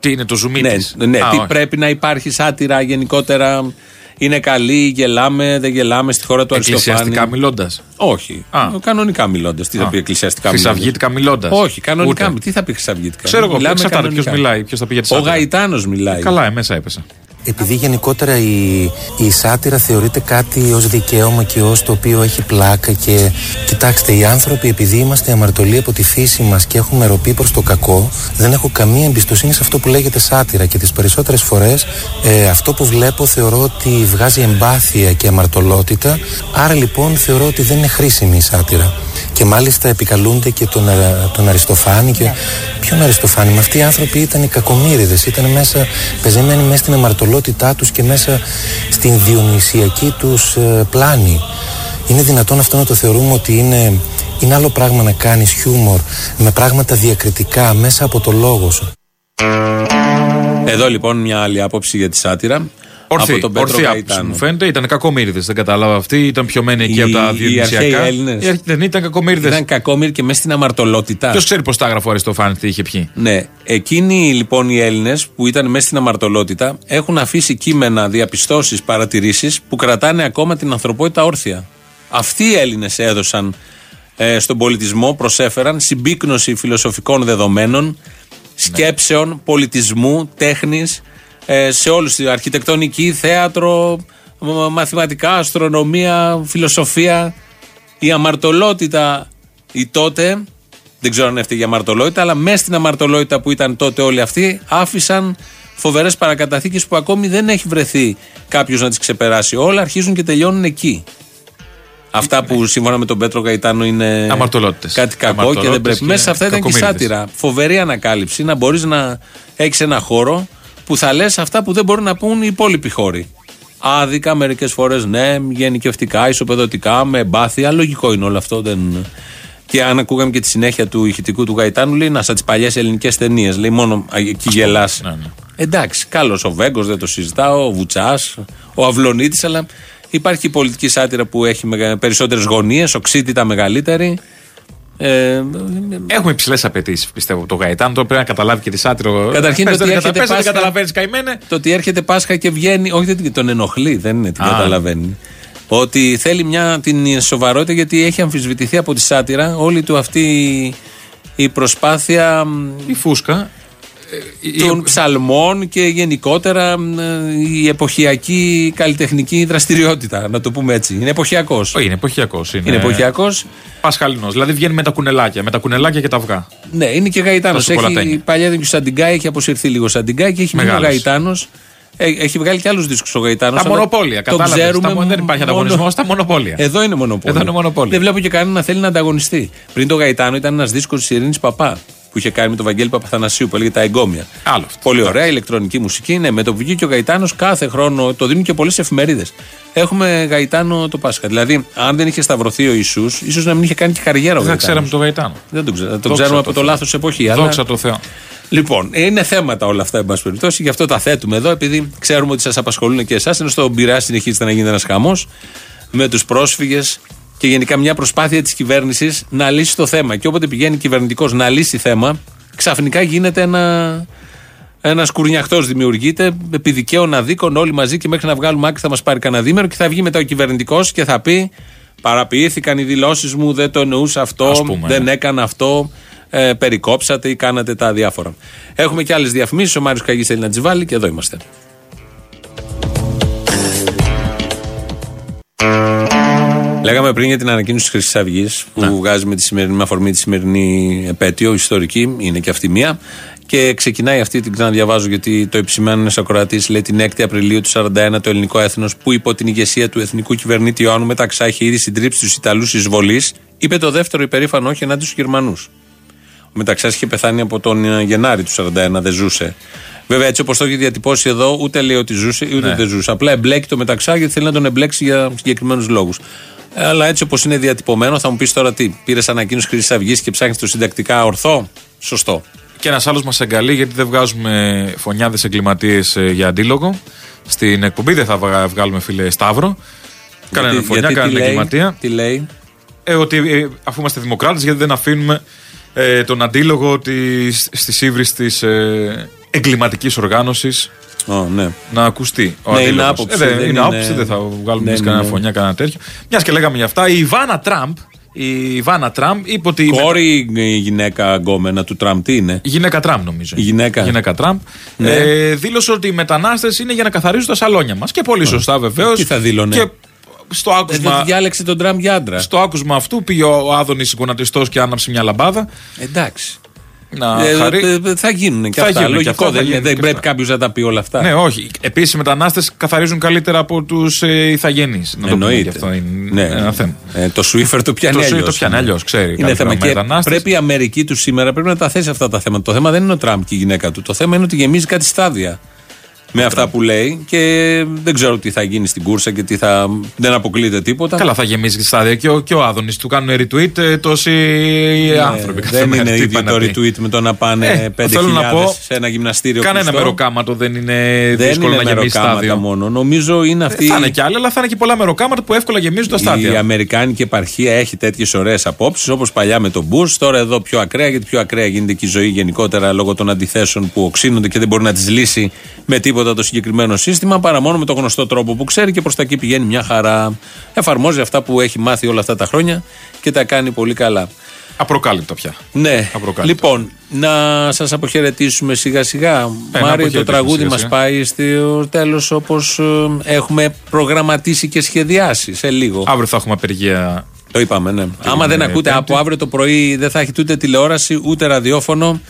Τι είναι το ζουμί Ναι, της; ναι, Α, τι όχι. πρέπει να υπάρχει σάτυρα γενικότερα; Είναι καλή, γελάμε, δεν γελάμε στη χώρα του Αριστοφάνη. Εκκλησιαστικά μιλώντας. Όχι. Α. Κανονικά μιλώντας. Τι θα Α. πει εκκλησιαστικά μιλώντας; Χρυσαυγήτικα μιλώντας. Όχι, κανονικά. Ούτε. Τι θα πει χρυσαυγήτικα; Ξέρω εγώ, Μιλάμε εξαρτάται ποιο κανονικά. μιλάει, ποιος θα πει για τη Ο σάτυρα. Γαϊτάνος μιλάει. Καλά, ε, μέσα έπεσα. Επειδή γενικότερα η, η σάτυρα θεωρείται κάτι ως δικαίωμα και ως το οποίο έχει πλάκα και κοιτάξτε οι άνθρωποι επειδή είμαστε αμαρτωλοί από τη φύση μας και έχουμε ροπή προς το κακό δεν έχω καμία εμπιστοσύνη σε αυτό που λέγεται σάτυρα και τις περισσότερες φορές ε, αυτό που βλέπω θεωρώ ότι βγάζει εμπάθεια και αμαρτωλότητα. Άρα λοιπόν θεωρώ ότι δεν είναι χρήσιμη η σάτυρα και μάλιστα επικαλούνται και τον, Αρα- τον Αριστοφάνη και ποιον Αριστοφάνη, μα αυτοί οι άνθρωποι ήταν οι κακομύριδες, ήταν μέσα, πεζεμένοι μέσα στην αμαρτωλότητά τους και μέσα στην διονυσιακή τους ε, πλάνη. Είναι δυνατόν αυτό να το θεωρούμε ότι είναι, είναι άλλο πράγμα να κάνεις χιούμορ με πράγματα διακριτικά μέσα από το λόγο σου. Εδώ λοιπόν μια άλλη άποψη για τη σάτυρα. Ορθή, από τον Πέτρο ορθή άποψη Γαϊτάνο. μου φαίνεται. Ήταν κακομύριδε, δεν κατάλαβα αυτή. Ήταν πιωμένοι εκεί Οι- από τα οι διονυσιακά. αρχαίοι Έλληνες. Οι αρχ- Δεν ήταν κακομύριδε. Ήταν κακόμοιροι και μέσα στην αμαρτωλότητα. Ποιος ξέρει πώς τα έγραφε ο Αριστοφάνης, τι είχε πιει. Ναι. Εκείνοι λοιπόν οι Έλληνες που ήταν μέσα στην αμαρτωλότητα έχουν αφήσει κείμενα, διαπιστώσεις, παρατηρήσεις που κρατάνε ακόμα την ανθρωπότητα όρθια. Αυτοί οι Έλληνες έδωσαν ε, στον πολιτισμό, προσέφεραν συμπίκνωση φιλοσοφικών δεδομένων, σκέψεων, πολιτισμού, τέχνης, ε, σε όλους. Αρχιτεκτονική, θέατρο, μ- μαθηματικά, αστρονομία, φιλοσοφία. Η αμαρτωλότητα η τότε, δεν ξέρω αν έφταιγε η αμαρτωλότητα, αλλά μέσα στην αμαρτωλότητα που ήταν τότε όλοι αυτοί, άφησαν φοβερές παρακαταθήκες που ακόμη δεν έχει βρεθεί κάποιος να τις ξεπεράσει. Όλα αρχίζουν και τελειώνουν εκεί. Αυτά που σύμφωνα με τον Πέτρο Γαϊτάνο είναι Αμαρτωλότητες. κάτι κακό και δεν Αμαρτωλότητες πρέπει. και Μέσα σε αυτά ήταν και η κακομοίριδες. σάτυρα. Φοβερή ανακάλυψη να μπορείς να έχεις ένα χώρο που θα λες αυτά που δεν μπορούν να πούν οι υπόλοιποι χώροι. Άδικα μερικές φορές, ναι, γενικευτικά, ισοπεδωτικά, με εμπάθεια. Λογικό είναι όλο αυτό. Δεν... Και αν ακούγαμε και τη συνέχεια του ηχητικού του Γαϊτάνου, λέει να σαν τις παλιές ελληνικές ταινίες. Λέει μόνο α, εκεί γελάς. ναι, ναι. Εντάξει, καλός ο Βέγκος, δεν το συζητάω, ο Βουτσάς, ο Αυλονίτης, αλλά υπάρχει η πολιτική σάτυρα που έχει περισσότερες γωνίες, οξύτητα μεγαλύτερη. Ε, Έχουμε υψηλές απαιτήσεις, πιστεύω, από το Γαϊτάνο. Τώρα πρέπει να καταλάβει και τη σάτυρο. Καταρχήν Πες, το ότι δεν έρχεται κατα- πες, δεν Πάσχα- καταλαβαίνεις, καημένε. Το ότι έρχεται Πάσχα και βγαίνει. Όχι, δεν τον ενοχλεί, δεν είναι, την Α. καταλαβαίνει. Ότι θέλει μια την σοβαρότητα γιατί έχει αμφισβητηθεί από τη σάτυρα όλη του αυτή η προσπάθεια μ, Η φούσκα. Ε, η- των ψαλμών και γενικότερα μ, η εποχιακή καλλιτεχνική δραστηριότητα, να το πούμε έτσι. Είναι εποχιακός. Όχι, είναι εποχιακός. Είναι, Είναι εποχιακός. Πασχαλινός. Δηλαδή βγαίνει με τα κουνελάκια, με τα κουνελάκια και τα αυγά. Ναι, είναι και Γαϊτάνος. Τόσο πολλά τα Έχει είναι. παλιά ήταν και ο Σαντιγκάη, έχει αποσυρθεί λίγο ο Σαντιγκάη και έχει μείνει ο Μεγάλος. Γαϊτάνος. Έχει βγάλει και άλλους δίσκους ο Γαϊτάνος. Τα μονοπόλια. Κατάλαβες. Δεν υπάρχει ανταγωνισμός στα μονοπόλια. Εδώ είναι μονοπόλιο. Εδώ είναι μονοπόλιο. Δεν βλέπω και κανένα να θέλει να ανταγωνιστεί. Πριν το Γαϊτάνο ήταν ένας δίσκος της Ειρήνης Παπά που είχε κάνει με τον Βαγγέλη Παπαθανασίου που έλεγε Τα Εγκόμια. Άλλο αυτό. Πολύ ωραία ηλεκτρονική μουσική. Ναι, με το που βγήκε ο Γαϊτάνος κάθε χρόνο το δίνουν και πολλές εφημερίδες. Έχουμε Γαϊτάνο το Πάσχα. Δηλαδή, αν δεν είχε σταυρωθεί ο Ιησούς, ίσως να μην είχε κάνει και καριέρα ο Δεν θα Γαϊτάνος. ξέραμε το Γαϊτάνο. Δεν τον ξέρω. Το Δόξα ξέρουμε τω από το Θεώ. λάθος εποχή. αλλά- Δόξα τω Θεώ. Λοιπόν, είναι θέματα όλα αυτά, εν πάση περιπτώσει, γι' αυτό τα θέτουμε εδώ, επειδή ξέρουμε ότι σας απασχολούν και εσάς. Ενώ στον Πειραιά συνεχίζεται να γίνεται ένας χαμός με τους πρόσφυγες και γενικά μια προσπάθεια της κυβέρνησης να λύσει το θέμα. Και όποτε πηγαίνει κυβερνητικός να λύσει θέμα, ξαφνικά γίνεται ένα. Ένας κουρνιαχτός δημιουργείται, επί δικαίων αδίκων, όλοι μαζί και μέχρι να βγάλουμε άκρη θα μας πάρει κανένα δίμερο και θα βγει μετά ο κυβερνητικός και θα πει: Παραποιήθηκαν οι δηλώσεις μου, δεν το εννοούσα αυτό, Ας πούμε, δεν ναι. έκανα αυτό, ε, περικόψατε ή κάνατε τα διάφορα. Έχουμε και άλλες διαφημίσεις. Ο Μάριος Καγής θέλει να τις βάλει και εδώ είμαστε. Λέγαμε πριν για την ανακοίνωση της Χρυσής Αυγής που Ναι. βγάζει με, τη σημερινή, με αφορμή τη σημερινή επέτειο, ιστορική, είναι και αυτή μία. Και ξεκινάει αυτή, την ξαναδιαβάζω γιατί το επισημάνει ένα ακροατή, λέει την 6η Απριλίου του 41 το ελληνικό έθνος που υπό την ηγεσία του εθνικού κυβερνήτη Ιωάννου Μεταξά είχε ήδη συντρίψει τους Ιταλούς εισβολή, είπε το δεύτερο υπερήφανο όχι ενάντια στους Γερμανούς. Ο Μεταξάς είχε πεθάνει από τον ε, Γενάρη του 41, δεν ζούσε. Βέβαια, έτσι όπως το έχει διατυπώσει εδώ, ούτε λέει ότι ζούσε ούτε Ναι. δεν ζούσε. Απλά εμπλέκει το Μεταξά γιατί θέλει να τον εμπλέξει για συγκεκριμένους λόγους. Αλλά έτσι όπως είναι διατυπωμένο, θα μου πεις τώρα τι. Πήρες ανακοίνωση Χρυσή Αυγή και ψάχνεις το συντακτικά ορθό; Σωστό. Και ένας άλλος μας εγκαλεί γιατί δεν βγάζουμε φωνιάδες εγκληματίες για αντίλογο. Στην εκπομπή δεν θα βγα- βγάλουμε φίλε Σταύρο. Κανένα Γιατί- φωνιά, γιατί τι κανένα λέει, εγκληματία. Τι λέει; Ε, ότι ε, αφού είμαστε δημοκράτες, γιατί δεν αφήνουμε ε, τον αντίλογο της, στη ύβρι της ε, εγκληματικής οργάνωσης Ω, ναι. να ακουστεί. Ο Ναι, είναι αντίλογος. άποψη, Ε, δεν- δεν είναι είναι- άποψη, δεν θα βγάλουμε Ναι, εμείς ναι, κανένα ναι. φωνιά, κανένα τέτοιο. Μιας και λέγαμε για αυτά, η Ιβάνα Τραμπ, η Ιβάνα Τραμπ είπε ότι. Κόρη η γυναίκα γκόμενα του Τραμπ, τι είναι; Η γυναίκα Τραμπ, νομίζω. Η γυναίκα. γυναίκα Τραμπ. Ναι. Ε, δήλωσε ότι οι μετανάστες είναι για να καθαρίζουν τα σαλόνια μας. Και πολύ σωστά βεβαίως. Τι θα δήλωνε; Και στο Δεν άκουσμα, διάλεξε τον Τραμπ για άντρα. στο άκουσμα αυτού πήγε ο Άδωνης γονατιστός και άναψε μια λαμπάδα. Εντάξει. Να Ε, χαρεί. ε, ε, θα γίνουν και Θα αυτά. γίνουν και Λογικό αυτά, θα δεν είναι. γίνουν Δεν και πρέπει αυτά. κάποιος να τα πει όλα αυτά. Ναι, όχι. Επίσης, οι μετανάστες καθαρίζουν καλύτερα από τους ε, ηθαγενείς. Να το πούμε Εννοείται. και αυτό είναι Ναι. ένα θέμα. Ε, το Σουίφερ το πιάνει Το Swift αλλιώς. το πιάνει αλλιώς, ξέρει Είναι καλύτερα θέμα. ο Και μετανάστης. πρέπει η Αμερική του σήμερα πρέπει να τα θέσει αυτά τα θέματα. Το θέμα δεν είναι ο Τραμπ και η γυναίκα του. Το θέμα είναι ότι γεμίζει κάτι στάδια με αυτά που λέει και δεν ξέρω τι θα γίνει στην κούρσα και τι θα. Δεν αποκλείεται τίποτα. Καλά, θα γεμίσει τη στάδια και ο, και ο Άδωνης του κάνουν retweet ε, τόσοι Ναι, άνθρωποι. κάθε δεν μέρα. είναι Τι ίδιο πάνε το να πει. retweet με το να πάνε Ε, 5.000 θέλω να πω, σε ένα γυμναστήριο Κανένα κλειστό. μεροκάματο δεν είναι Δεν δύσκολο είναι να γεμίσει μεροκάματα στάδιο. μόνο. Νομίζω είναι αυτή. Ε, Θα είναι κι άλλα, αλλά θα είναι και πολλά μεροκάματα που εύκολα γεμίζουν τα Η στάδια. Αμερικάνικη επαρχία έχει τέτοιες ωραίες απόψεις όπως παλιά με τον Μπού. Τώρα εδώ πιο ακραία, γιατί πιο ακραία γίνεται και η ζωή γενικότερα λόγω των αντιθέσεων που οξύνονται και δεν μπορεί να τις λύσει με τίποτα το συγκεκριμένο σύστημα παρά μόνο με τον γνωστό τρόπο που ξέρει και προς τα εκεί πηγαίνει μια χαρά. Εφαρμόζει αυτά που έχει μάθει όλα αυτά τα χρόνια και τα κάνει πολύ καλά. Απροκάλυπτα πια. Ναι. Απροκάλυπτα. Λοιπόν, να σας αποχαιρετήσουμε σιγά σιγά. να Μάρι, το αποχαιρετήσουμε τραγούδι σιγά μας σιγά. πάει στο τέλος όπως έχουμε προγραμματίσει και σχεδιάσει σε λίγο. Αύριο θα έχουμε απεργία. Το είπαμε, ναι. Άμα δεν είναι ακούτε Πέμπτη. από αύριο το πρωί, δεν θα έχετε ούτε τηλεόραση ούτε ραδιόφωνο.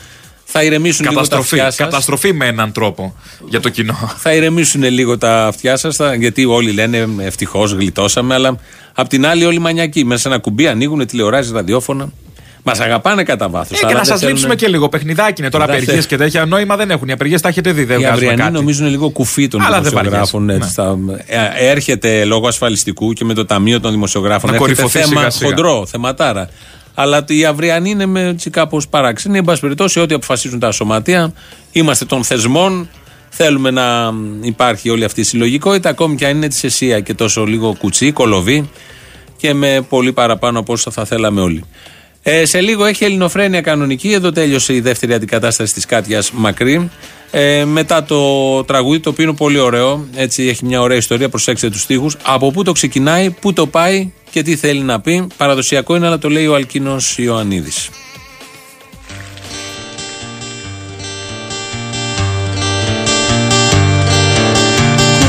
Θα ηρεμήσουν λίγο τα Καταστροφή. αυτιά σας. Καταστροφή με έναν τρόπο για το κοινό. Θα ηρεμήσουν λίγο τα αυτιά σας, γιατί όλοι λένε ευτυχώς γλιτώσαμε, αλλά απ' την άλλη όλοι μανιακοί. Μέσα σε ένα κουμπί ανοίγουν τηλεοράσει, ραδιόφωνα. Μας αγαπάνε κατά βάθος. Ε, και να σας λείψουμε και λίγο. Παιχνιδάκι είναι τώρα Δεν απεργίες θε- και τέτοια. Νόημα δεν έχουν. Οι απεργίες τα έχετε δει. Δεν Οι βγάζουμε αυριανοί κάτι. νομίζουν λίγο κουφί των Αλλά δεν δημοσιογράφων. βαριέσαι. Έτσι, στα- ε, έρχεται λόγω ασφαλιστικού και με το Ταμείο των Δημοσιογράφων. Να έρχεται κορυφωθεί θέμα σιγά σιγά. χοντρό, θεματάρα. Αλλά οι αυριανοί είναι με κάπως παράξενοι. Εν πάση περιπτώσει, ό,τι αποφασίζουν τα σωματεία, είμαστε των θεσμών. Θέλουμε να υπάρχει όλη αυτή η συλλογικότητα, ακόμη και αν είναι της αισία και τόσο λίγο κουτσί, κολοβή και με πολύ παραπάνω από όσο θα θέλαμε όλοι. Ε, σε λίγο έχει ελληνοφρένεια κανονική. Εδώ τέλειωσε η δεύτερη αντικατάσταση της Κάτιας Μακρύ. Ε, μετά το τραγούδι, το οποίο είναι πολύ ωραίο. Έτσι έχει μια ωραία ιστορία. Προσέξτε τους στίχους Από πού το ξεκινάει, πού το πάει και τι θέλει να πει. Παραδοσιακό είναι, αλλά το λέει ο Αλκίνος Ιωαννίδης.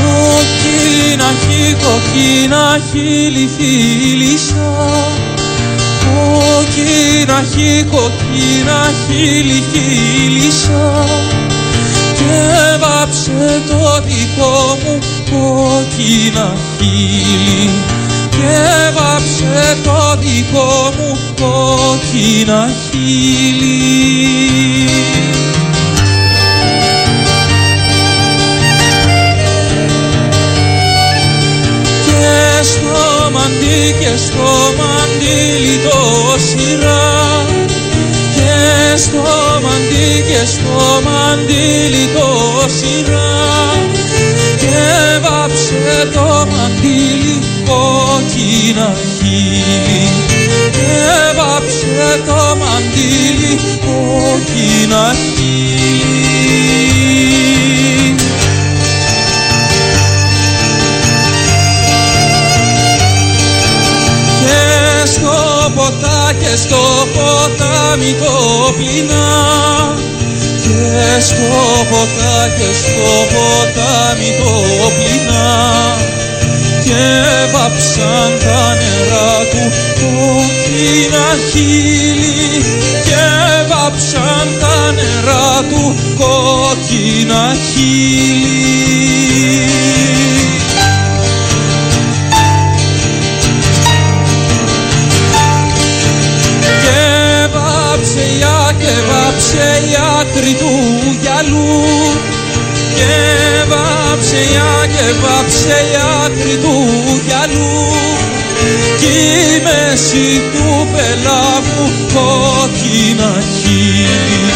Κόκκινα χι, κόκκινα χείλη φίλησα Κόκκινα χι, κόκκινα χείλη φίλησα Και βάψε το δικό μου κόκκινα χείλη Και βάψε το δικό μου κόκκινα χείλη και στο μαντί και στο μαντίλι το σειρά. Και στο μαντί και στο μαντίλι το σειρά και στο ποτάμι το πλυνά και στο ποτά και στο ποτάμι το πλυνά και βάψαν τα νερά του κόκκινα χείλη και βάψαν τα νερά του κόκκινα χείλη βάψε η άκρη του γυαλού και βάψε η και βάψε η άκρη του γυαλού. Κι η μέση του πελάγου κόκκινα χείλη.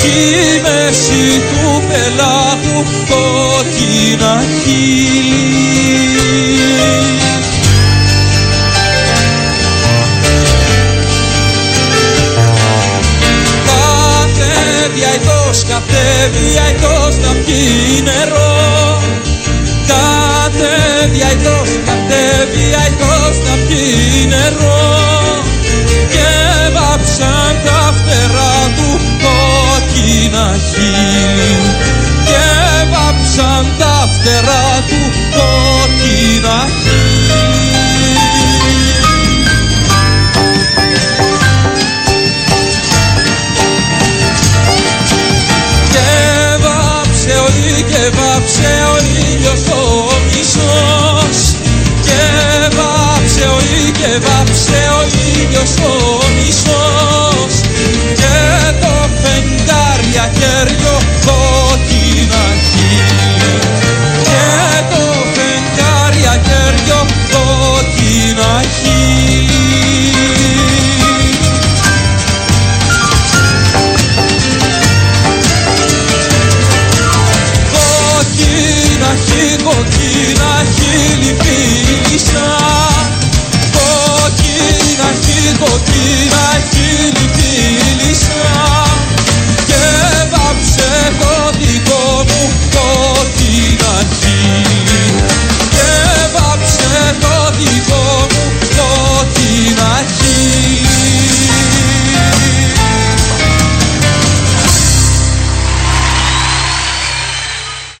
Κι η μέση του πελάγου κόκκινα χείλη κατέβει αητός να πιει νερό. Κατέβει αητός, κατέβει αητός να πιει νερό. Και βάψαν τα φτερά του κόκκινα χείλη. Και βάψαν τα φτερά του κόκκινα χείλη